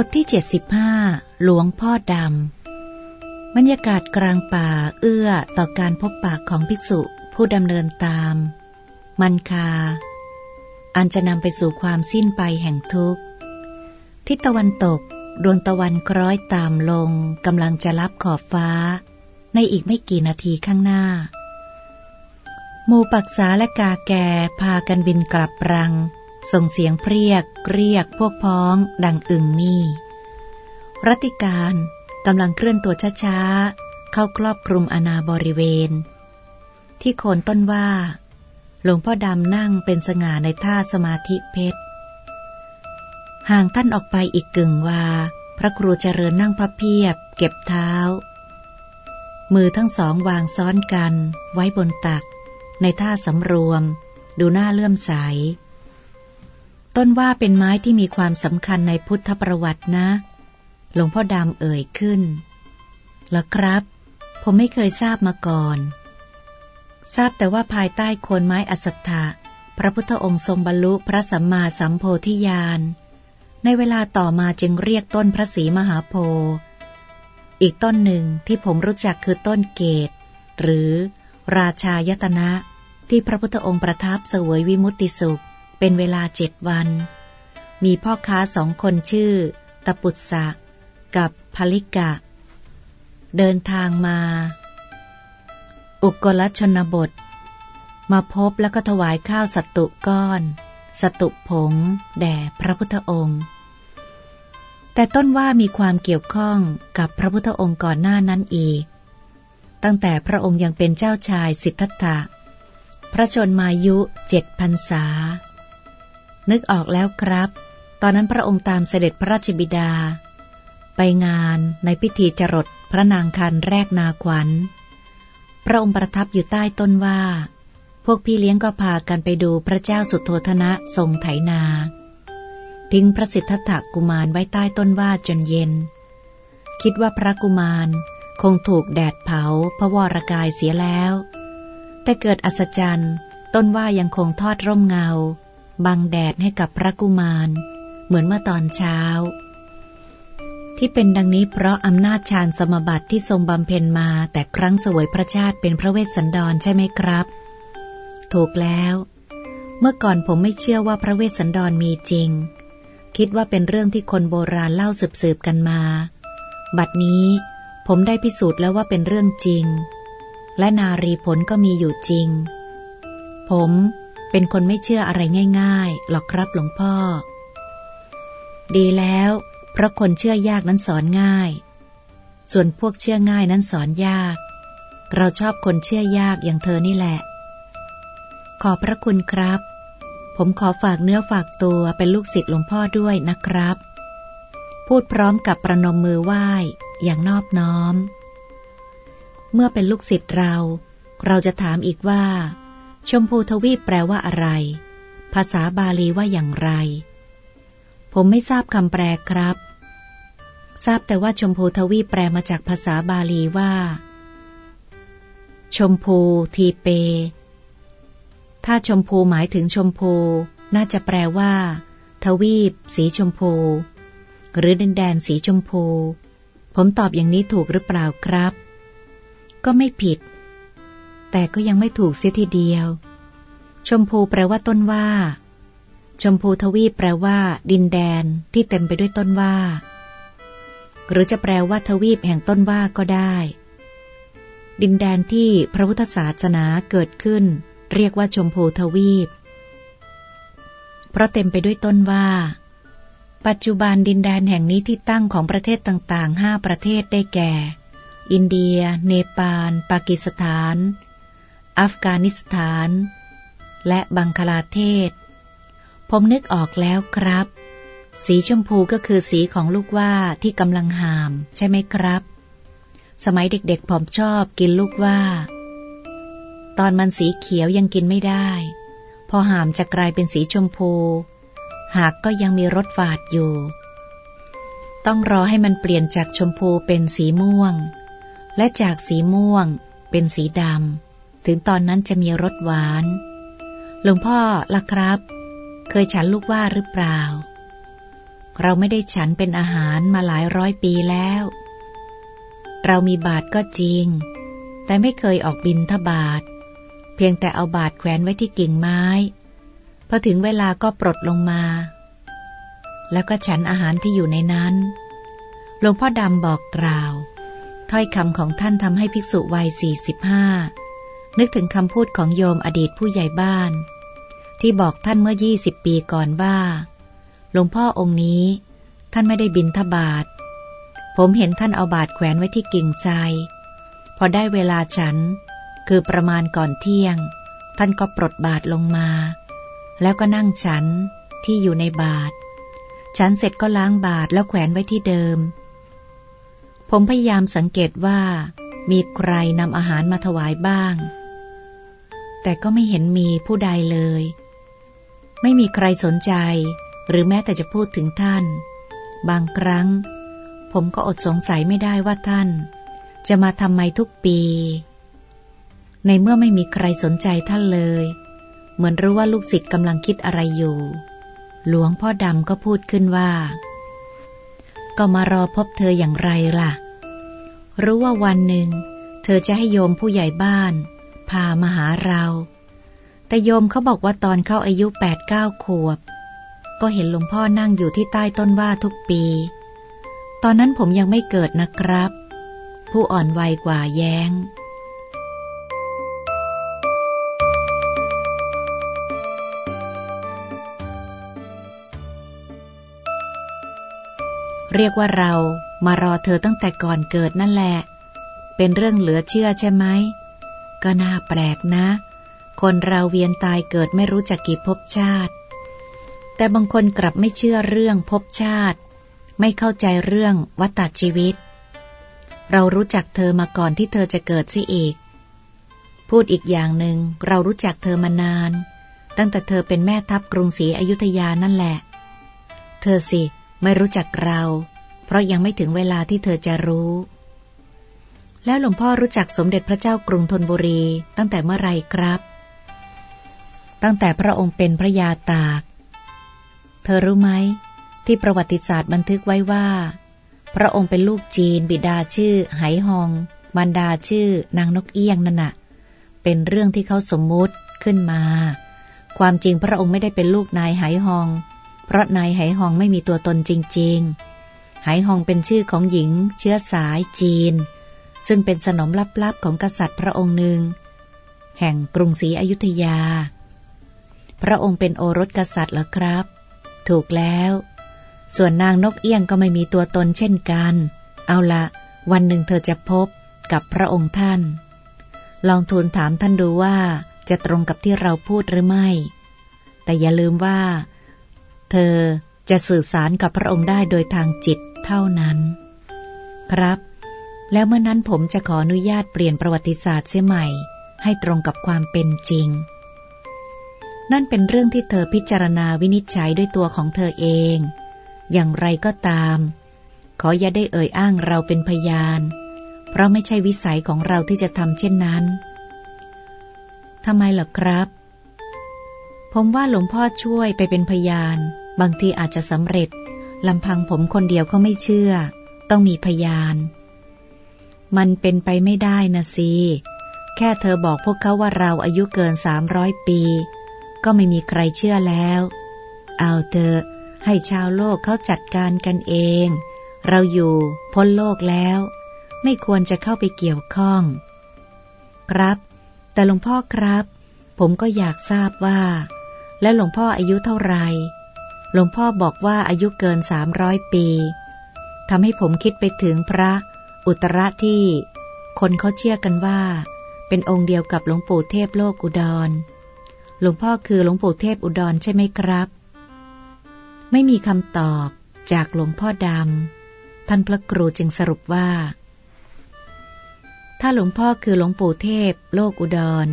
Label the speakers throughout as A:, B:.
A: บทที่ 75 หลวงพ่อดำ บรรยากาศกลางป่าเอื้อต่อการพบปากของภิกษุผู้ดำเนินตาม มันคา อันจะนำไปสู่ความสิ้นไปแห่งทุกข์ ทิศตะวันตก ดวงตะวันคล้อยตามลงกำลังจะรับขอบฟ้า ในอีกไม่กี่นาทีข้างหน้า หมูปักษาและกาแกพากันบินกลับรัง ส่งเสียงเรียก เรียกพวกพ้อง ดังอึ่งมี่รัติการกำลังเคลื่อนตัวช้าๆ เข้าครอบคลุมอนาบริเวณ ที่โคนต้นว่า หลวงพ่อดำนั่งเป็นสง่าในท่าสมาธิเพชร ห่างท่านออกไปอีกกึ่งว่าพระครูเจริญนั่งพับเพียบ เก็บเท้า มือทั้งสองวางซ้อนกัน ไว้บนตัก ในท่าสำรวม ดูหน้าเลื่อมใส ต้นว่าเป็นไม้ที่มีความสำคัญในพุทธประวัตินะ หลวงพ่อดำเอ่ยขึ้นหรอครับ ผมไม่เคยทราบมาก่อน ทราบแต่ว่าภายใต้โคนไม้อสัตถะพระพุทธองค์ทรงบรรลุพระสัมมาสัมโพธิญาณ ในเวลาต่อมาจึงเรียกต้นพระศรีมหาโพธิ์อีกต้นหนึ่งที่ผมรู้จักคือต้นเกต หรือราชายตนะ ที่พระพุทธองค์ประทับเสวยวิมุตติสุข เป็นเวลาเจ็ดวัน มีพ่อค้าสองคนชื่อ ตะปุตสะ กับพลิกะ เดินทางมา อุกลชนบท มาพบแล้วก็ถวายข้าวสัตุก้อน สตุผง แด่พระพุทธองค์ แต่ต้นว่ามีความเกี่ยวข้องกับพระพุทธองค์ก่อนหน้านั้นอีก ตั้งแต่พระองค์ยังเป็นเจ้าชายสิทธัตถะพระชนมายุเจ็ดพันษา นึกออกแล้วครับ ตอนนั้นพระองค์ตามเสด็จพระราชบิดา ไปงานในพิธีจรดพระนางคันแรกนาขวัญ พระองค์ประทับอยู่ใต้ต้นว่า พวกพี่เลี้ยงก็พากันไปดูพระเจ้าสุโธธนะทรงไถนา ทิ้งพระสิทธัตถกุมารไว้ใต้ต้นว่าจนเย็น คิดว่าพระกุมารคงถูกแดดเผาพระวรกายเสียแล้ว แต่เกิดอัศจรรย์ ต้นว่ายังคงทอดร่มเงา บังแดดให้กับพระกุมาร เหมือนเมื่อตอนเช้า ที่เป็นดังนี้เพราะอำนาจฌานสมบัติที่ทรงบำเพ็ญมาแต่ครั้งสวยพระชาติเป็นพระเวสสันดรใช่ไหมครับ ถูกแล้ว เมื่อก่อนผมไม่เชื่อว่าพระเวสสันดรมีจริง คิดว่าเป็นเรื่องที่คนโบราณเล่าสืบๆกันมา บัดนี้ผมได้พิสูจน์แล้วว่าเป็นเรื่องจริง และนารีผลก็มีอยู่จริง ผม เป็นคนไม่เชื่ออะไรง่าย ๆ หรอกครับหลวงพ่อ ดีแล้ว เพราะคนเชื่อยากนั้นสอนง่าย ส่วนพวกเชื่อง่ายนั้นสอนยาก เราชอบคนเชื่อยากอย่างเธอนี่แหละ ขอพระคุณครับ ผมขอฝากเนื้อฝากตัวเป็นลูกศิษย์หลวงพ่อด้วยนะครับ พูดพร้อมกับประนมมือไหว้อย่างนอบน้อม เมื่อเป็นลูกศิษย์เรา เราจะถามอีกว่า ชมพูทวีปแปลว่าอะไร ภาษาบาลีว่าอย่างไร ผมไม่ทราบคำแปลครับ ทราบแต่ว่าชมพูทวีปแปลมาจากภาษาบาลีว่า ชมพูทีเป ถ้าชมพูหมายถึงชมพู น่าจะแปลว่า ทวีป สีชมพู หรือดินแดนสีชมพู ผมตอบอย่างนี้ถูกหรือเปล่าครับ ก็ไม่ผิด แต่ก็ยังไม่ถูกเสียทีเดียว ชมพูแปลว่าต้นว่า ชมพูทวีปแปลว่า ดินแดนที่เต็มไปด้วยต้นว่า หรือจะแปลว่าทวีปแห่งต้นว่าก็ได้ ดินแดนที่พระพุทธศาสนาเกิดขึ้น เรียกว่าชมพูทวีป เพราะเต็มไปด้วยต้นว่าปัจจุบันดินแดนแห่งนี้ที่ตั้งของประเทศต่างๆห้าประเทศได้แก่ อินเดีย เนปาล ปากีสถาน อัฟกานิสถาน และบังคลาเทศ ผมนึกออกแล้วครับ สีชมพูก็คือสีของลูกว่าที่กำลังหาม ใช่ไหมครับ สมัยเด็กๆผมชอบกินลูกว่า ตอนมันสีเขียวยังกินไม่ได้ พอหามจะกลายเป็นสีชมพู หากก็ยังมีรสฝาดอยู่ ต้องรอให้มันเปลี่ยนจากชมพูเป็นสีม่วง และจากสีม่วงเป็นสีดำ ถึงตอนนั้นจะมีรสหวาน หลวงพ่อล่ะครับ เคยฉันลูกว่าหรือเปล่า เราไม่ได้ฉันเป็นอาหารมาหลายร้อยปีแล้ว เรามีบาทก็จริง แต่ไม่เคยออกบินทบาท เพียงแต่เอาบาทแขวนไว้ที่กิ่งไม้ พอถึงเวลาก็ปลดลงมา แล้วก็ฉันอาหารที่อยู่ในนั้น หลวงพ่อดำบอกกล่าวถ้อยคำของท่านทำให้ภิกษุวัยสี่สิบห้า นึกถึงคำพูดของโยมอดีตผู้ใหญ่บ้าน ที่บอกท่านเมื่อยี่สิบปีก่อนว่า หลวงพ่อองค์นี้ ท่านไม่ได้บินทบาท ผมเห็นท่านเอาบาทแขวนไว้ที่กิ่งใจพอได้เวลาฉัน คือประมาณก่อนเที่ยง ท่านก็ปลดบาทลงมา แล้วก็นั่งฉันที่อยู่ในบาท ฉันเสร็จก็ล้างบาทแล้วแขวนไว้ที่เดิม ผมพยายามสังเกตว่า มีใครนำอาหารมาถวายบ้าง แต่ก็ไม่เห็นมีผู้ใดเลย ไม่มีใครสนใจ หรือแม้แต่จะพูดถึงท่าน บางครั้ง ผมก็อดสงสัยไม่ได้ว่าท่าน จะมาทำไมทุกปี ในเมื่อไม่มีใครสนใจท่านเลย เหมือนรู้ว่าลูกศิษย์กำลังคิดอะไรอยู่ หลวงพ่อดำก็พูดขึ้นว่า ก็มารอพบเธออย่างไรล่ะ รู้ว่าวันหนึ่ง เธอจะให้โยมผู้ใหญ่บ้าน พามาหาเรา แต่โยมเขาบอกว่าตอนเข้าอายุแปดเก้าขวบ ก็เห็นหลวงพ่อนั่งอยู่ที่ใต้ต้นว่าทุกปี ตอนนั้นผมยังไม่เกิดนะครับ ผู้อ่อนวัยกว่าแย้งเรียกว่าเรามารอเธอตั้งแต่ก่อนเกิดนั่นแหละ เป็นเรื่องเหลือเชื่อใช่ไหม ก็น่าแปลกนะ คนเราเวียนตายเกิดไม่รู้จักกี่ภพชาติ แต่บางคนกลับไม่เชื่อเรื่องภพชาติ ไม่เข้าใจเรื่องวัฏชีวิต เรารู้จักเธอมาก่อนที่เธอจะเกิดซิอีก พูดอีกอย่างหนึ่งเรารู้จักเธอมานาน ตั้งแต่เธอเป็นแม่ทัพกรุงศรีอยุธยานั่นแหละ เธอสิ ไม่รู้จักเรา เพราะยังไม่ถึงเวลาที่เธอจะรู้ แล้วหลวงพ่อรู้จักสมเด็จพระเจ้ากรุงธนบุรีตั้งแต่เมื่อไรครับ ตั้งแต่พระองค์เป็นพระยาตาก เธอรู้ไหม ที่ประวัติศาสตร์บันทึกไว้ว่า พระองค์เป็นลูกจีน บิดาชื่อไหหองมารดาชื่อนางนกเอี้ยงนั่นน่ะ เป็นเรื่องที่เขาสมมุติขึ้นมา ความจริงพระองค์ไม่ได้เป็นลูกนายไหหอง เพราะนายไหหองไม่มีตัวตนจริง ๆ ไหหองเป็นชื่อของหญิง เชื้อสายจีน ซึ่งเป็นสนมลับๆของกษัตริย์พระองค์หนึ่ง แห่งกรุงศรีอยุธยา พระองค์เป็นโอรสกษัตริย์เหรอครับ ถูกแล้ว ส่วนนางนกเอี้ยงก็ไม่มีตัวตนเช่นกัน เอาละวันหนึ่งเธอจะพบกับพระองค์ท่าน ลองทูลถามท่านดูว่าจะตรงกับที่เราพูดหรือไม่ แต่อย่าลืมว่า เธอจะสื่อสารกับพระองค์ได้โดยทางจิตเท่านั้น ครับ แล้วเมื่อนั้นผมจะขออนุญาตเปลี่ยนประวัติศาสตร์เสียใหม่ ให้ตรงกับความเป็นจริง นั่นเป็นเรื่องที่เธอพิจารณาวินิจฉัยด้วยตัวของเธอเอง อย่างไรก็ตาม ขออย่าได้เอ่ยอ้างเราเป็นพยาน เพราะไม่ใช่วิสัยของเราที่จะทำเช่นนั้นทำไมล่ะครับ ผมว่าหลวงพ่อช่วยไปเป็นพยาน บางทีอาจจะสำเร็จลำพังผมคนเดียวก็ไม่เชื่อ ต้องมีพยาน มันเป็นไปไม่ได้นะสิแค่เธอบอกพวกเขาว่าเราอายุเกินสามร้อยปี ก็ไม่มีใครเชื่อแล้ว เอาเถอะให้ชาวโลกเขาจัดการกันเอง เราอยู่พ้นโลกแล้ว ไม่ควรจะเข้าไปเกี่ยวข้อง ครับ แต่หลวงพ่อครับ ผมก็อยากทราบว่า แล้วหลวงพ่ออายุเท่าไหร่หลวงพ่อบอกว่าอายุเกินสามร้อยปีทำให้ผมคิดไปถึงพระ อุตระที่คนเขาเชื่อกันว่า เป็นองค์เดียวกับหลวงปู่เทพโลกอุดร หลวงพ่อคือหลวงปู่เทพอุดรใช่ไหมครับ ไม่มีคำตอบจากหลวงพ่อดำ ท่านพระครูจึงสรุปว่า ถ้าหลวงพ่อคือหลวงปู่เทพโลกอุดร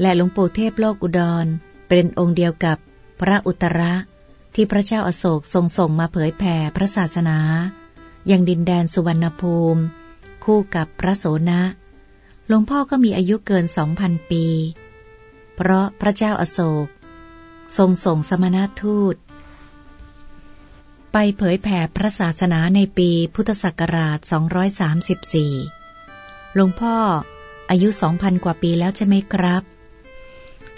A: และหลวงปู่เทพโลกอุดร เป็นองค์เดียวกับพระอุตระที่พระเจ้าอาโศกทรงส่งมาเผยแผ่พระศาสนา ยังดินแดนสุวรรณภูมิ คู่กับพระโสนะหลวงพ่อก็มีอายุเกินสองพันปี เพราะพระเจ้าอาโศก ทรงส่งสมณทูต ไปเผยแผ่พระศาสนาในปีพุทธศักราช 234 หลวงพ่ออายุสองพันกว่าปีแล้วใช่ไหมครับ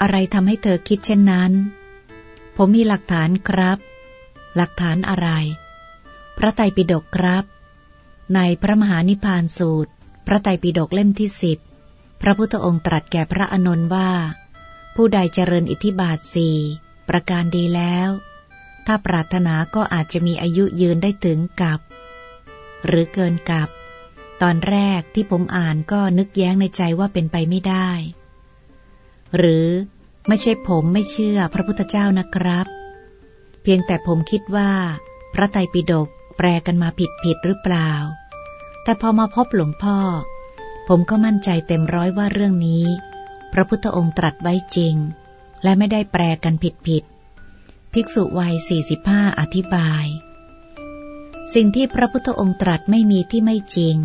A: อะไรทำให้เธอคิดเช่นนั้น ผมมีหลักฐานครับ หลักฐานอะไร พระไตรปิฎกครับ ในพระมหานิพพานสูตร พระไตรปิฎกเล่มที่สิบพระพุทธองค์ตรัสแก่พระอนนท์ว่า ผู้ใดเจริญอิทธิบาทสี่ประการดีแล้ว ถ้าปรารถนาก็อาจจะมีอายุยืนได้ถึงกับ หรือเกินกับ ตอนแรกที่ผมอ่านก็นึกแย้งในใจว่าเป็นไปไม่ได้ หรือไม่ใช่ผมไม่เชื่อพระพุทธเจ้านะครับ เพียงแต่ผมคิดว่า พระไตรปิฎก แปลกันมาผิดผิดหรือเปล่า แต่พอมาพบหลวงพ่อ ผมก็มั่นใจเต็มร้อยว่าเรื่องนี้ พระพุทธองค์ตรัสไว้จริง และไม่ได้แปลกันผิดผิด ภิกษุวัย 45 อธิบาย สิ่งที่พระพุทธองค์ตรัสไม่มีที่ไม่จริง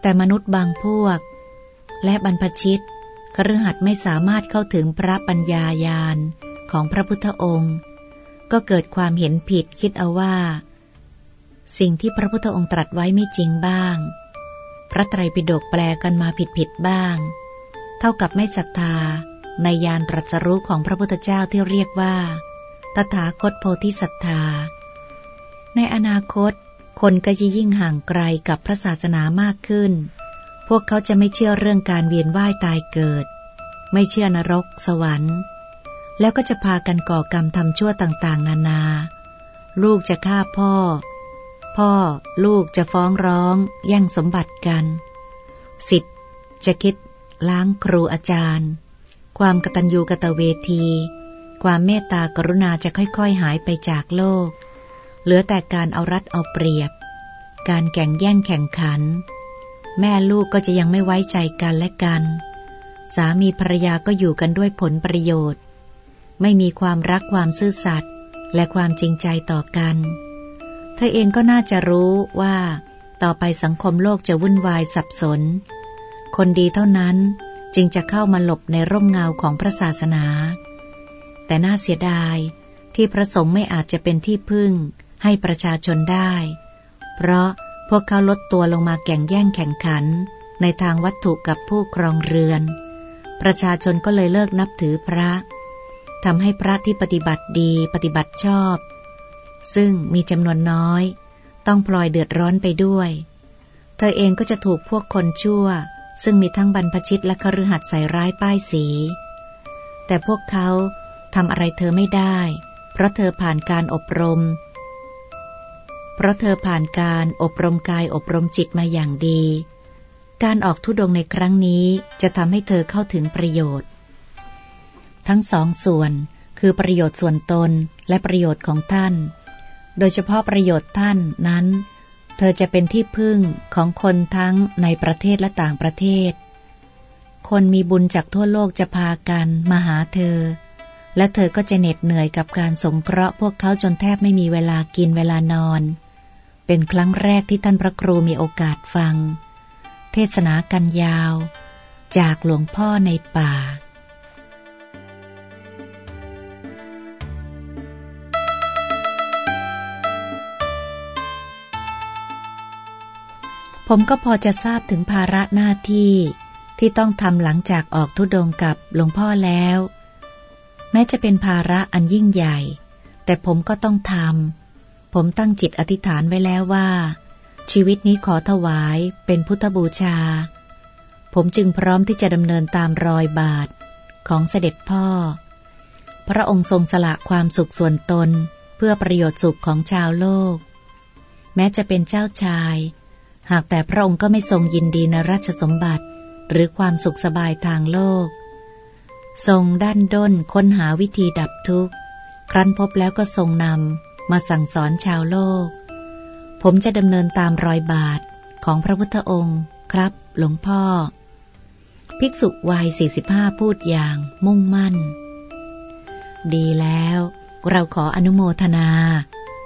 A: แต่มนุษย์บางพวก และบรรพชิตคฤหัสถ์ไม่สามารถเข้าถึงพระปัญญายาณของพระพุทธองค์ ก็เกิดความเห็นผิดคิดเอาว่า สิ่งที่พระพุทธองค์ตรัสไว้ไม่จริงบ้าง พระไตรปิฎกแปลกันมาผิดผิดบ้าง เท่ากับไม่ศรัทธาในยานตรัสรู้ของพระพุทธเจ้าที่เรียกว่า ตถาคตโพธิศรัทธา ในอนาคต คนก็จะยิ่งห่างไกลกับพระศาสนามากขึ้น พวกเขาจะไม่เชื่อเรื่องการเวียนว่ายตายเกิด ไม่เชื่อนรก สวรรค์ แล้วก็จะพากันก่อกรรมทำชั่วต่างๆ นานา ลูกจะฆ่าพ่อ พ่อลูกจะฟ้องร้องแย่งสมบัติกันสิทธิ์จะคิดล้างครูอาจารย์ ความกตัญญูกตเวที ความเมตตากรุณาจะค่อยๆหายไปจากโลก เหลือแต่การเอารัดเอาเปรียบ การแข่งแย่งแข่งขัน แม่ลูกก็จะยังไม่ไว้ใจกันและกัน สามีภรรยาก็อยู่กันด้วยผลประโยชน์ ไม่มีความรักความซื่อสัตย์และความจริงใจต่อกัน ธอเองก็น่าจะรู้ว่า ต่อไปสังคมโลกจะวุ่นวายสับสน คนดีเท่านั้นจึงจะเข้ามาหลบในร่มเงาของพระศาสนา แต่น่าเสียดายที่พระสงฆ์ไม่อาจจะเป็นที่พึ่งให้ประชาชนได้ เพราะพวกเขาลดตัวลงมาแข่งแย่งแข่งขัน ในทางวัตถุกับผู้ครองเรือน ประชาชนก็เลยเลิกนับถือพระทำให้พระที่ปฏิบัติดีปฏิบัติชอบ ซึ่งมีจำนวนน้อย ต้องพลอยเดือดร้อนไปด้วย เธอเองก็จะถูกพวกคนชั่ว ซึ่งมีทั้งบรรพชิตและคฤหัสถ์ใส่ร้ายป้ายสี แต่พวกเขาทำอะไรเธอไม่ได้ เพราะเธอผ่านการอบรม เพราะเธอผ่านการอบรมกายอบรมจิตมาอย่างดี การออกทุดงในครั้งนี้จะทำให้เธอเข้าถึงประโยชน์ ทั้งสองส่วนคือประโยชน์ส่วนตนและประโยชน์ของท่าน โดยเฉพาะประโยชน์ท่านนั้น เธอจะเป็นที่พึ่งของคนทั้งในประเทศและต่างประเทศ คนมีบุญจากทั่วโลกจะพากันมาหาเธอ และเธอก็จะเหน็ดเหนื่อยกับการสงเคราะห์พวกเขาจนแทบไม่มีเวลากินเวลานอน เป็นครั้งแรกที่ท่านพระครูมีโอกาสฟัง เทศนากันยาว จากหลวงพ่อในป่า ผมก็พอจะทราบถึงภาระหน้าที่ที่ต้องทำหลังจากออกทุดงกับหลวงพ่อแล้ว แม้จะเป็นภาระอันยิ่งใหญ่ แต่ผมก็ต้องทำผมตั้งจิตอธิษฐานไว้แล้วว่า ชีวิตนี้ขอถวายเป็นพุทธบูชา ผมจึงพร้อมที่จะดำเนินตามรอยบาทของเสด็จพ่อ พระองค์ทรงสละความสุขส่วนตนเพื่อประโยชน์สุขของชาวโลก แม้จะเป็นเจ้าชาย หากแต่พระองค์ก็ไม่ทรงยินดีในราชสมบัติ หรือความสุขสบายทางโลก ทรงด้านด้นค้นหาวิธีดับทุกข์ ครั้นพบแล้วก็ทรงนำมาสั่งสอนชาวโลก ผมจะดำเนินตามรอยบาทของพระพุทธองค์ครับ หลวงพ่อ ภิกษุวัย 45 พูดอย่างมุ่งมั่น ดีแล้ว เราขออนุโมทนา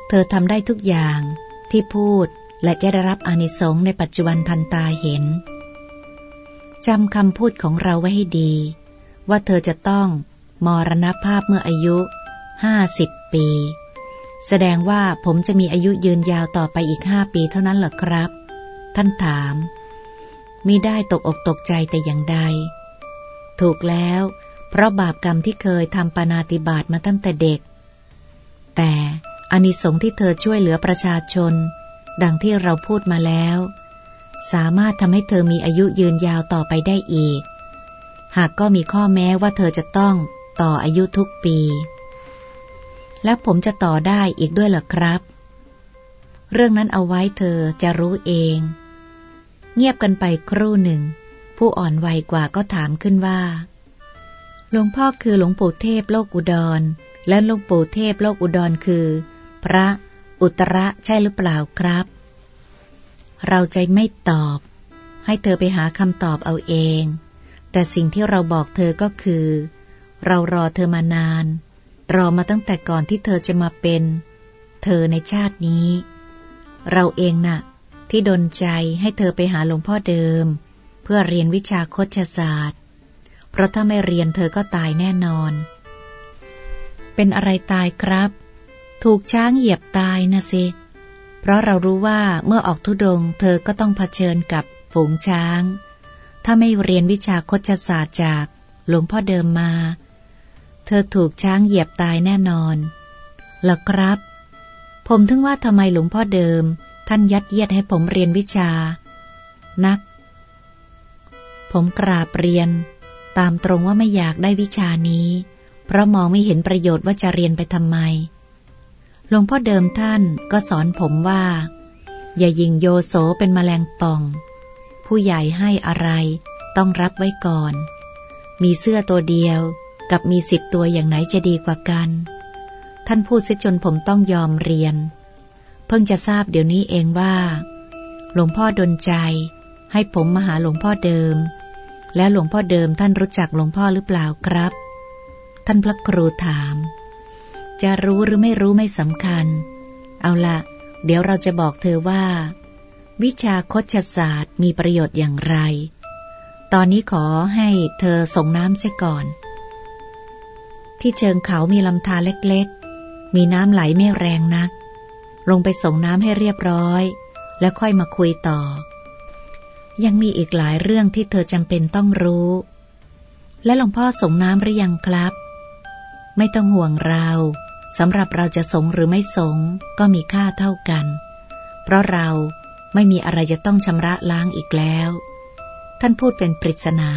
A: เธอทำได้ทุกอย่างที่พูด และจะได้รับอานิสงส์ในปัจจุบันทันตาเห็นจำคำพูดของเราไว้ให้ดี ว่าเธอจะต้องมรณภาพเมื่ออายุห้าสิบปี แสดงว่าผมจะมีอายุยืนยาวต่อไปอีกห้าปีเท่านั้นเหรอครับ ท่านถามมิได้ตกอกตกใจแต่อย่างใด ถูกแล้ว เพราะบาปกรรมที่เคยทำปานาติบาตมาตั้งแต่เด็ก แต่อานิสงส์ที่เธอช่วยเหลือประชาชน ดังที่เราพูดมาแล้ว สามารถทำให้เธอมีอายุยืนยาวต่อไปได้อีก หากก็มีข้อแม้ว่าเธอจะต้องต่ออายุทุกปี และผมจะต่อได้อีกด้วยเหรอครับ เรื่องนั้นเอาไว้เธอจะรู้เอง เงียบกันไปครู่หนึ่ง ผู้อ่อนวัยกว่าก็ถามขึ้นว่าหลวงพ่อคือหลวงปู่เทพโลกอุดร และหลวงปู่เทพโลกอุดรคือ พระ อุตระใช่หรือเปล่าครับ เราใจไม่ตอบ ให้เธอไปหาคำตอบเอาเอง แต่สิ่งที่เราบอกเธอก็คือ เรารอเธอมานาน รอมาตั้งแต่ก่อนที่เธอจะมาเป็น เธอในชาตินี้ เราเองนะ่ะ ที่ดนใจให้เธอไปหาหลวงพ่อเดิม เพื่อเรียนวิชาโคชศาสตร์ เพราะถ้าไม่เรียนเธอก็ตายแน่นอน เป็นอะไรตายครับ ถูกช้างเหยียบตายนะสิ เพราะเรารู้ว่าเมื่อออกทุดง เธอก็ต้องเผชิญกับฝูงช้าง ถ้าไม่เรียนวิชาโคชศาสตร์จากหลวงพ่อเดิมมา เธอถูกช้างเหยียบตายแน่นอนหรอครับ ผมถึงว่าทำไมหลวงพ่อเดิม ท่านยัดเยียดให้ผมเรียนวิชา นัก ผมกราบเรียน ตามตรงว่าไม่อยากได้วิชานี้ เพราะมองไม่เห็นประโยชน์ว่าจะเรียนไปทำไม หลวงพ่อเดิมท่านก็สอนผมว่า อย่ายิงโยโสเป็นมแมลงป่อง ผู้ใหญ่ให้อะไรต้องรับไว้ก่อน มีเสื้อตัวเดียวกับมีสิบตัวอย่างไหนจะดีกว่ากัน ท่านพูดเสียจนผมต้องยอมเรียน เพิ่งจะทราบเดี๋ยวนี้เองว่า หลวงพ่อดนใจ ให้ผมมาหาหลวงพ่อเดิม แล้วหลวงพ่อเดิมท่านรู้จักหลวงพ่อหรือเปล่าครับ ท่านพระครูถาม จะรู้หรือไม่รู้ไม่สำคัญ เอาละเดี๋ยวเราจะบอกเธอว่า วิชาคชศาสตร์มีประโยชน์อย่างไร ตอนนี้ขอให้เธอส่งน้ำเสียก่อน ที่เชิงเขามีลำธารเล็กๆ มีน้ำไหลไม่แรงนัก ลงไปส่งน้ำให้เรียบร้อย แล้วค่อยมาคุยต่อ ยังมีอีกหลายเรื่องที่เธอจำเป็นต้องรู้ และหลวงพ่อส่งน้ำหรือยังครับ ไม่ต้องห่วงเรา สำหรับเราจะสงหรือไม่สงก็มีค่าเท่ากัน เพราะเราไม่มีอะไรจะต้องชำระล้างอีกแล้ว ท่านพูดเป็นปริศนา